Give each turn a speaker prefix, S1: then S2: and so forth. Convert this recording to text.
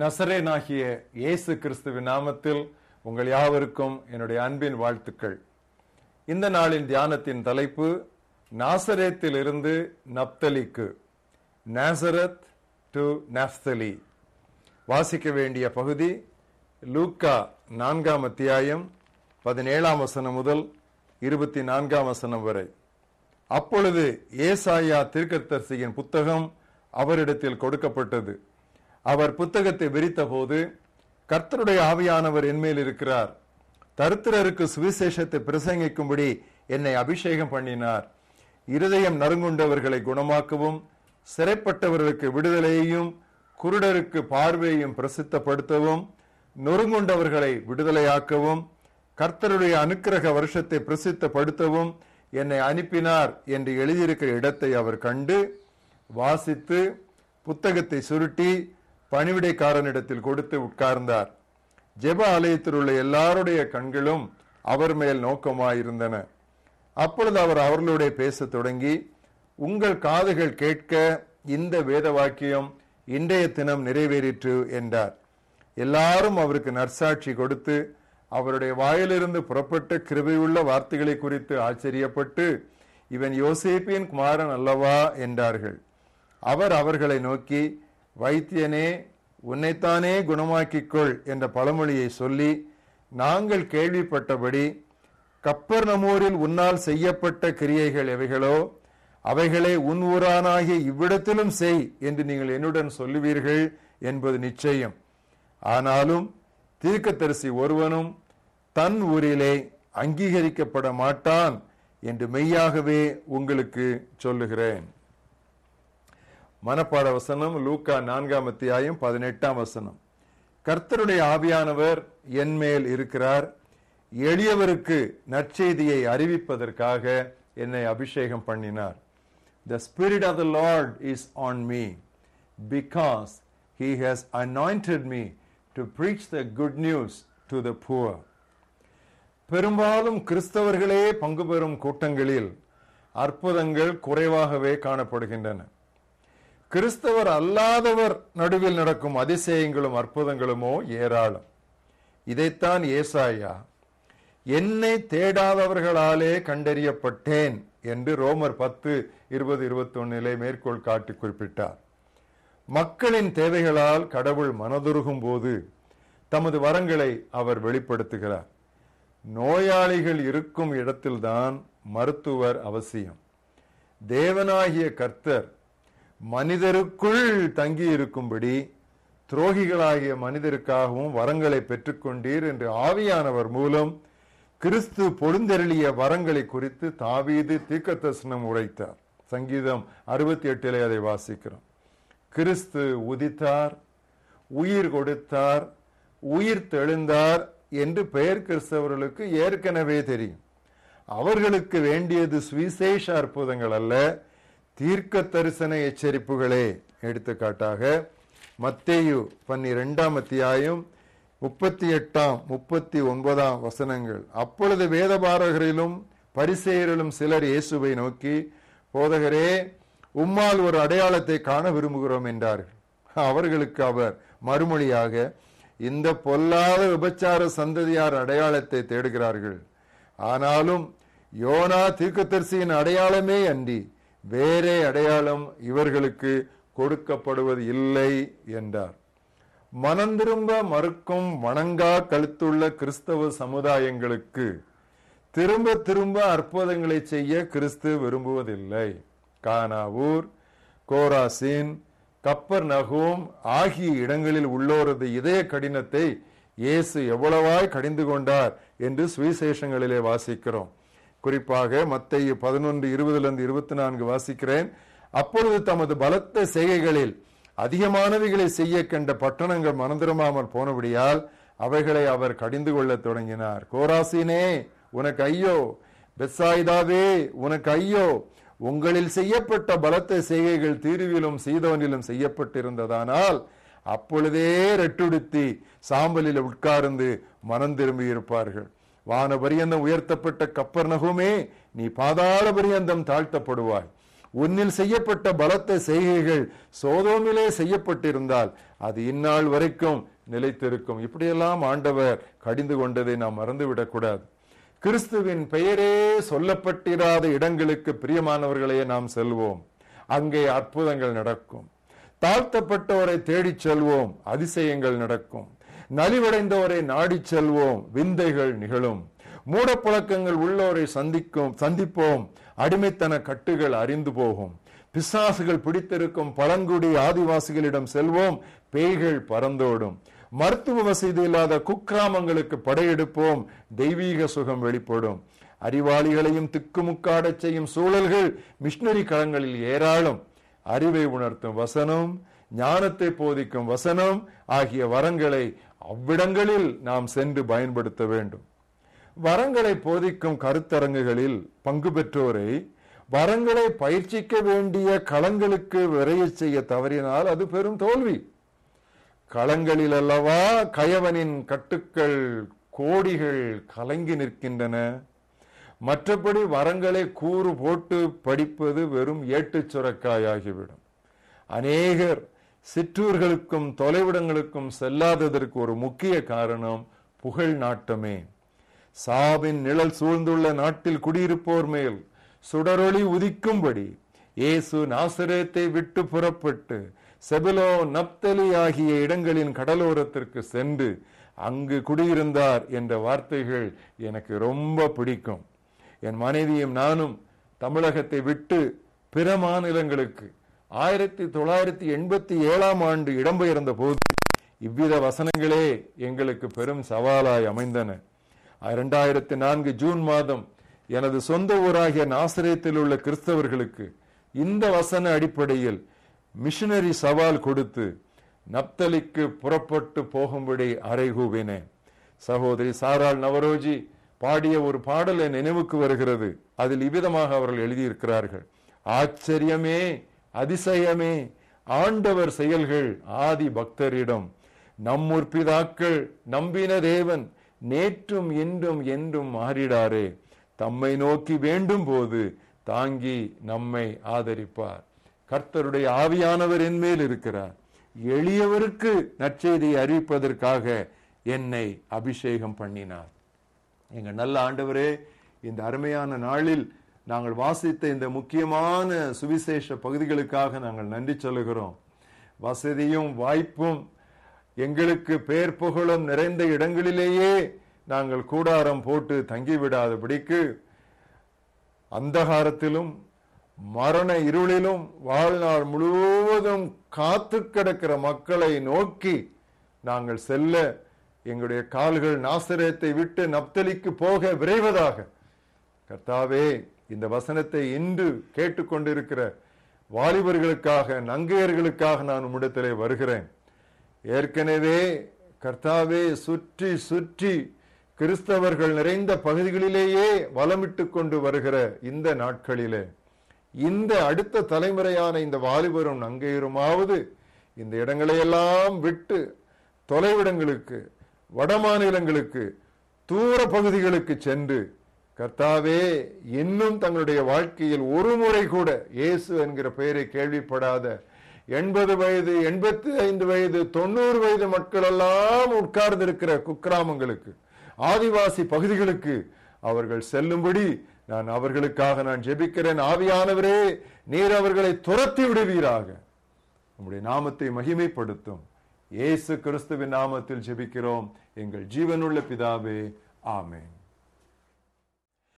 S1: நசரேனாகிய இயேசு கிறிஸ்துவின் நாமத்தில் உங்கள் யாவருக்கும் என்னுடைய அன்பின் வாழ்த்துக்கள் இந்த நாளின் தியானத்தின் தலைப்பு நாசரேத்தில் இருந்து நப்தலிக்கு நாசரத் டு நப்தலி வாசிக்க வேண்டிய பகுதி லூக்கா நான்காம் அத்தியாயம் பதினேழாம் வசனம் முதல் இருபத்தி நான்காம் வசனம் வரை அப்பொழுது ஏசாயா திருக்கத்தரசியின் புத்தகம் அவரிடத்தில் கொடுக்கப்பட்டது அவர் புத்தகத்தை விரித்த போது கர்த்தருடைய ஆவியானவர் என்மேல் இருக்கிறார் தருத்திரருக்கு சுவிசேஷத்தை பிரசங்கிக்கும்படி என்னை அபிஷேகம் பண்ணினார் இருதயம் நறுங்குண்டவர்களை குணமாக்கவும் சிறைப்பட்டவர்களுக்கு விடுதலையையும் குருடருக்கு பார்வையையும் பிரசித்தப்படுத்தவும் நொறுங்குண்டவர்களை விடுதலையாக்கவும் கர்த்தருடைய அனுக்கிரக வருஷத்தை பிரசித்தப்படுத்தவும் என்னை அனுப்பினார் என்று எழுதியிருக்கிற இடத்தை அவர் கண்டு வாசித்து புத்தகத்தை சுருட்டி பணிவிடைக்காரனிடத்தில் கொடுத்து உட்கார்ந்தார் ஜெப ஆலயத்தில் உள்ள எல்லாருடைய கண்களும் அவர் மேல் நோக்கமாயிருந்தன அப்பொழுது அவர் அவர்களுடைய பேச தொடங்கி உங்கள் காதுகள் கேட்க இந்த வேத வாக்கியம் இன்றைய தினம் நிறைவேறிற்று என்றார் எல்லாரும் அவருக்கு நற்சாட்சி கொடுத்து அவருடைய வாயிலிருந்து புறப்பட்ட கிருபையுள்ள வார்த்தைகளை குறித்து ஆச்சரியப்பட்டு இவன் யோசேப்பியன் குமாரன் அல்லவா என்றார்கள் அவர் அவர்களை நோக்கி வைத்தியனே உன்னைத்தானே குணமாக்கிக்கொள் என்ற பழமொழியை சொல்லி நாங்கள் கேள்விப்பட்டபடி கப்பர் நமூரில் உன்னால் செய்யப்பட்ட கிரியைகள் எவைகளோ அவைகளை உன் ஊரானாகிய இவ்விடத்திலும் செய் என்று நீங்கள் என்னுடன் சொல்லுவீர்கள் என்பது நிச்சயம் ஆனாலும் தீர்க்கத்தரிசி ஒருவனும் தன் ஊரிலே அங்கீகரிக்கப்பட மாட்டான் என்று மெய்யாகவே உங்களுக்கு சொல்லுகிறேன் மனப்பாட வசனம் லூக்கா நான்காம் அத்தியாயம் பதினெட்டாம் வசனம் கர்த்தருடைய ஆவியானவர் என்மேல் இருக்கிறார் எளியவருக்கு நற்செய்தியை அறிவிப்பதற்காக என்னை அபிஷேகம் பண்ணினார் the spirit of the lord is on me because he has anointed me to preach the good news to the poor பெரும்பாலும் கிறிஸ்தவர்களே பங்கு பெறும் கூட்டங்களில் அற்புதங்கள் குறைவாகவே காணப்படுகின்றன கிறிஸ்தவர் அல்லாதவர் நடுவில் நடக்கும் அதிசயங்களும் அற்புதங்களுமோ ஏராளம் இதைத்தான் ஏசாயா என்னை தேடாதவர்களாலே கண்டறியப்பட்டேன் என்று ரோமர் பத்து இருபது ஒன்னிலே மேற்கோள் காட்டி குறிப்பிட்டார் மக்களின் தேவைகளால் கடவுள் மனதுருகும் போது தமது வரங்களை அவர் வெளிப்படுத்துகிறார் நோயாளிகள் இருக்கும் இடத்தில்தான் மருத்துவர் அவசியம் தேவனாகிய கர்த்தர் மனிதருக்குள் தங்கி இருக்கும்படி துரோகிகளாகிய மனிதருக்காகவும் வரங்களை பெற்றுக்கொண்டீர் என்று ஆவியானவர் மூலம் கிறிஸ்து பொழுந்தெருளிய வரங்களை குறித்து தாவீது தீக்க தர்சனம் உரைத்தார் சங்கீதம் அறுபத்தி எட்டிலே அதை வாசிக்கிறோம் கிறிஸ்து உதித்தார் உயிர் கொடுத்தார் உயிர் தெழுந்தார் என்று பெயர் கிறிஸ்தவர்களுக்கு ஏற்கனவே தெரியும் அவர்களுக்கு வேண்டியது சுவிசேஷ அற்புதங்கள் அல்ல தீர்க்க தரிசன எச்சரிப்புகளே எடுத்துக்காட்டாக மத்தேயு பன்னிரெண்டாம் அத்தியாயம் முப்பத்தி எட்டாம் முப்பத்தி ஒன்பதாம் வசனங்கள் அப்பொழுது வேதபாரகரிலும் பரிசெயரிலும் சிலர் இயேசுவை நோக்கி போதகரே உம்மால் ஒரு அடையாளத்தை காண விரும்புகிறோம் என்றார்கள் அவர்களுக்கு அவர் மறுமொழியாக இந்த பொல்லாத விபச்சார சந்ததியார் அடையாளத்தை தேடுகிறார்கள் ஆனாலும் யோனா தீர்க்கத்தரிசியின் அடையாளமே அன்றி வேறே அடையாளம் இவர்களுக்கு கொடுக்கப்படுவது இல்லை என்றார் மனந்திரும்ப மறுக்கும் வணங்கா கழுத்துள்ள கிறிஸ்தவ சமுதாயங்களுக்கு திரும்ப திரும்ப அற்புதங்களை செய்ய கிறிஸ்து விரும்புவதில்லை கானாவூர் கோராசின் கப்பர் நகோம் ஆகிய இடங்களில் உள்ளோரது இதய கடினத்தை இயேசு எவ்வளவாய் கடிந்து கொண்டார் என்று சுவிசேஷங்களிலே வாசிக்கிறோம் குறிப்பாக மத்திய பதினொன்று இருபதுலேருந்து இருபத்தி நான்கு வாசிக்கிறேன் அப்பொழுது தமது பலத்த செய்கைகளில் அதிகமானவைகளை செய்ய கண்ட பட்டணங்கள் மனந்திரும்பாமல் போனபடியால் அவைகளை அவர் கடிந்து கொள்ள தொடங்கினார் கோராசினே உனக்கு ஐயோ பெட்சாயிதாவே உனக்கு ஐயோ உங்களில் செய்யப்பட்ட பலத்த செய்கைகள் தீர்விலும் சீதவனிலும் செய்யப்பட்டிருந்ததானால் அப்பொழுதே ரெட்டுடுத்தி சாம்பலில் உட்கார்ந்து மனம் திரும்பியிருப்பார்கள் வான பரியந்தம் உயர்த்தப்பட்ட கப்பர் நகுமே நீ பாதாள பரியந்தம் தாழ்த்தப்படுவாய் உன்னில் செய்யப்பட்ட பலத்த செய்கைகள் சோதோமிலே செய்யப்பட்டிருந்தால் அது இந்நாள் வரைக்கும் நிலைத்திருக்கும் இப்படியெல்லாம் ஆண்டவர் கடிந்து கொண்டதை நாம் மறந்துவிடக்கூடாது கிறிஸ்துவின் பெயரே சொல்லப்பட்டிராத இடங்களுக்கு பிரியமானவர்களையே நாம் செல்வோம் அங்கே அற்புதங்கள் நடக்கும் தாழ்த்தப்பட்டவரை தேடிச் செல்வோம் அதிசயங்கள் நடக்கும் நலிவடைந்தோரை நாடி செல்வோம் விந்தைகள் நிகழும் மூடப்பழக்கங்கள் உள்ளோரை சந்திக்கும் சந்திப்போம் அடிமைத்தன கட்டுகள் அறிந்து போகும் பிசாசுகள் பிடித்திருக்கும் பழங்குடி ஆதிவாசிகளிடம் செல்வோம் பேய்கள் பறந்தோடும் மருத்துவ வசதி இல்லாத குக்கிராமங்களுக்கு படையெடுப்போம் தெய்வீக சுகம் வெளிப்படும் அறிவாளிகளையும் திக்குமுக்காடச் செய்யும் சூழல்கள் மிஷினரி களங்களில் ஏராளம் அறிவை உணர்த்தும் வசனம் ஞானத்தை போதிக்கும் வசனம் ஆகிய வரங்களை அவ்விடங்களில் நாம் சென்று பயன்படுத்த வேண்டும் வரங்களை போதிக்கும் கருத்தரங்குகளில் பங்கு பெற்றோரை வரங்களை பயிற்சிக்க வேண்டிய களங்களுக்கு விரைய செய்ய தவறினால் அது பெரும் தோல்வி களங்களில் அல்லவா கயவனின் கட்டுக்கள் கோடிகள் கலங்கி நிற்கின்றன மற்றபடி வரங்களை கூறு போட்டு படிப்பது வெறும் ஏட்டு சுரக்காயாகிவிடும் அநேகர் சிற்றூர்களுக்கும் தொலைவிடங்களுக்கும் செல்லாததற்கு ஒரு முக்கிய காரணம் புகழ் நாட்டமே சாவின் நிழல் சூழ்ந்துள்ள நாட்டில் குடியிருப்போர் மேல் சுடரொளி உதிக்கும்படி இயேசு நாசரேத்தை விட்டு புறப்பட்டு செபிலோ நப்தலி ஆகிய இடங்களின் கடலோரத்திற்கு சென்று அங்கு குடியிருந்தார் என்ற வார்த்தைகள் எனக்கு ரொம்ப பிடிக்கும் என் மனைவியும் நானும் தமிழகத்தை விட்டு பிற மாநிலங்களுக்கு ஆயிரத்தி தொள்ளாயிரத்தி எண்பத்தி ஏழாம் ஆண்டு இடம்பெயர்ந்த போது இவ்வித வசனங்களே எங்களுக்கு பெரும் சவாலாய் அமைந்தன இரண்டாயிரத்தி நான்கு ஜூன் மாதம் எனது சொந்த ஊராகிய நாசிரியத்தில் உள்ள கிறிஸ்தவர்களுக்கு இந்த வசன அடிப்படையில் மிஷினரி சவால் கொடுத்து நப்தலிக்கு புறப்பட்டு போகும்படி அறைகூவினே சகோதரி சாரால் நவரோஜி பாடிய ஒரு பாடல் என் நினைவுக்கு வருகிறது அதில் இவ்விதமாக அவர்கள் எழுதியிருக்கிறார்கள் ஆச்சரியமே அதிசயமே ஆண்டவர் செயல்கள் ஆதி பக்தரிடம் நம் முற்பிதாக்கள் நம்பின தேவன் நேற்றும் இன்றும் என்றும் மாறிடாரே தம்மை நோக்கி வேண்டும் போது தாங்கி நம்மை ஆதரிப்பார் கர்த்தருடைய ஆவியானவர் என்மேல் இருக்கிறார் எளியவருக்கு நற்செய்தியை அறிவிப்பதற்காக என்னை அபிஷேகம் பண்ணினார் எங்க நல்ல ஆண்டவரே இந்த அருமையான நாளில் நாங்கள் வாசித்த இந்த முக்கியமான சுவிசேஷ பகுதிகளுக்காக நாங்கள் நன்றி சொல்லுகிறோம் வசதியும் வாய்ப்பும் எங்களுக்கு பெயர் புகழும் நிறைந்த இடங்களிலேயே நாங்கள் கூடாரம் போட்டு தங்கிவிடாதபடிக்கு அந்தகாரத்திலும் மரண இருளிலும் வாழ்நாள் முழுவதும் காத்து கிடக்கிற மக்களை நோக்கி நாங்கள் செல்ல எங்களுடைய கால்கள் நாசிரியத்தை விட்டு நப்தலிக்கு போக விரைவதாக கர்த்தாவே இந்த வசனத்தை இன்று கேட்டுக்கொண்டிருக்கிற வாலிபர்களுக்காக நங்கையர்களுக்காக நான் உம்மிடத்திலே வருகிறேன் ஏற்கனவே கர்த்தாவே சுற்றி சுற்றி கிறிஸ்தவர்கள் நிறைந்த பகுதிகளிலேயே வளமிட்டு கொண்டு வருகிற இந்த நாட்களிலே இந்த அடுத்த தலைமுறையான இந்த வாலிபரும் நங்கையருமாவது இந்த இடங்களையெல்லாம் விட்டு தொலைவிடங்களுக்கு வட மாநிலங்களுக்கு தூர பகுதிகளுக்கு சென்று கர்த்தாவே இன்னும் தங்களுடைய வாழ்க்கையில் ஒரு முறை கூட இயேசு என்கிற பெயரை கேள்விப்படாத எண்பது வயது எண்பத்தி ஐந்து வயது தொண்ணூறு வயது மக்கள் எல்லாம் உட்கார்ந்திருக்கிற குக்கிராமங்களுக்கு ஆதிவாசி பகுதிகளுக்கு அவர்கள் செல்லும்படி நான் அவர்களுக்காக நான் ஜெபிக்கிறேன் ஆவியானவரே நீர் அவர்களை துரத்தி விடுவீராக நம்முடைய நாமத்தை மகிமைப்படுத்தும் இயேசு கிறிஸ்துவின் நாமத்தில் ஜெபிக்கிறோம் எங்கள் ஜீவனுள்ள பிதாவே ஆமேன்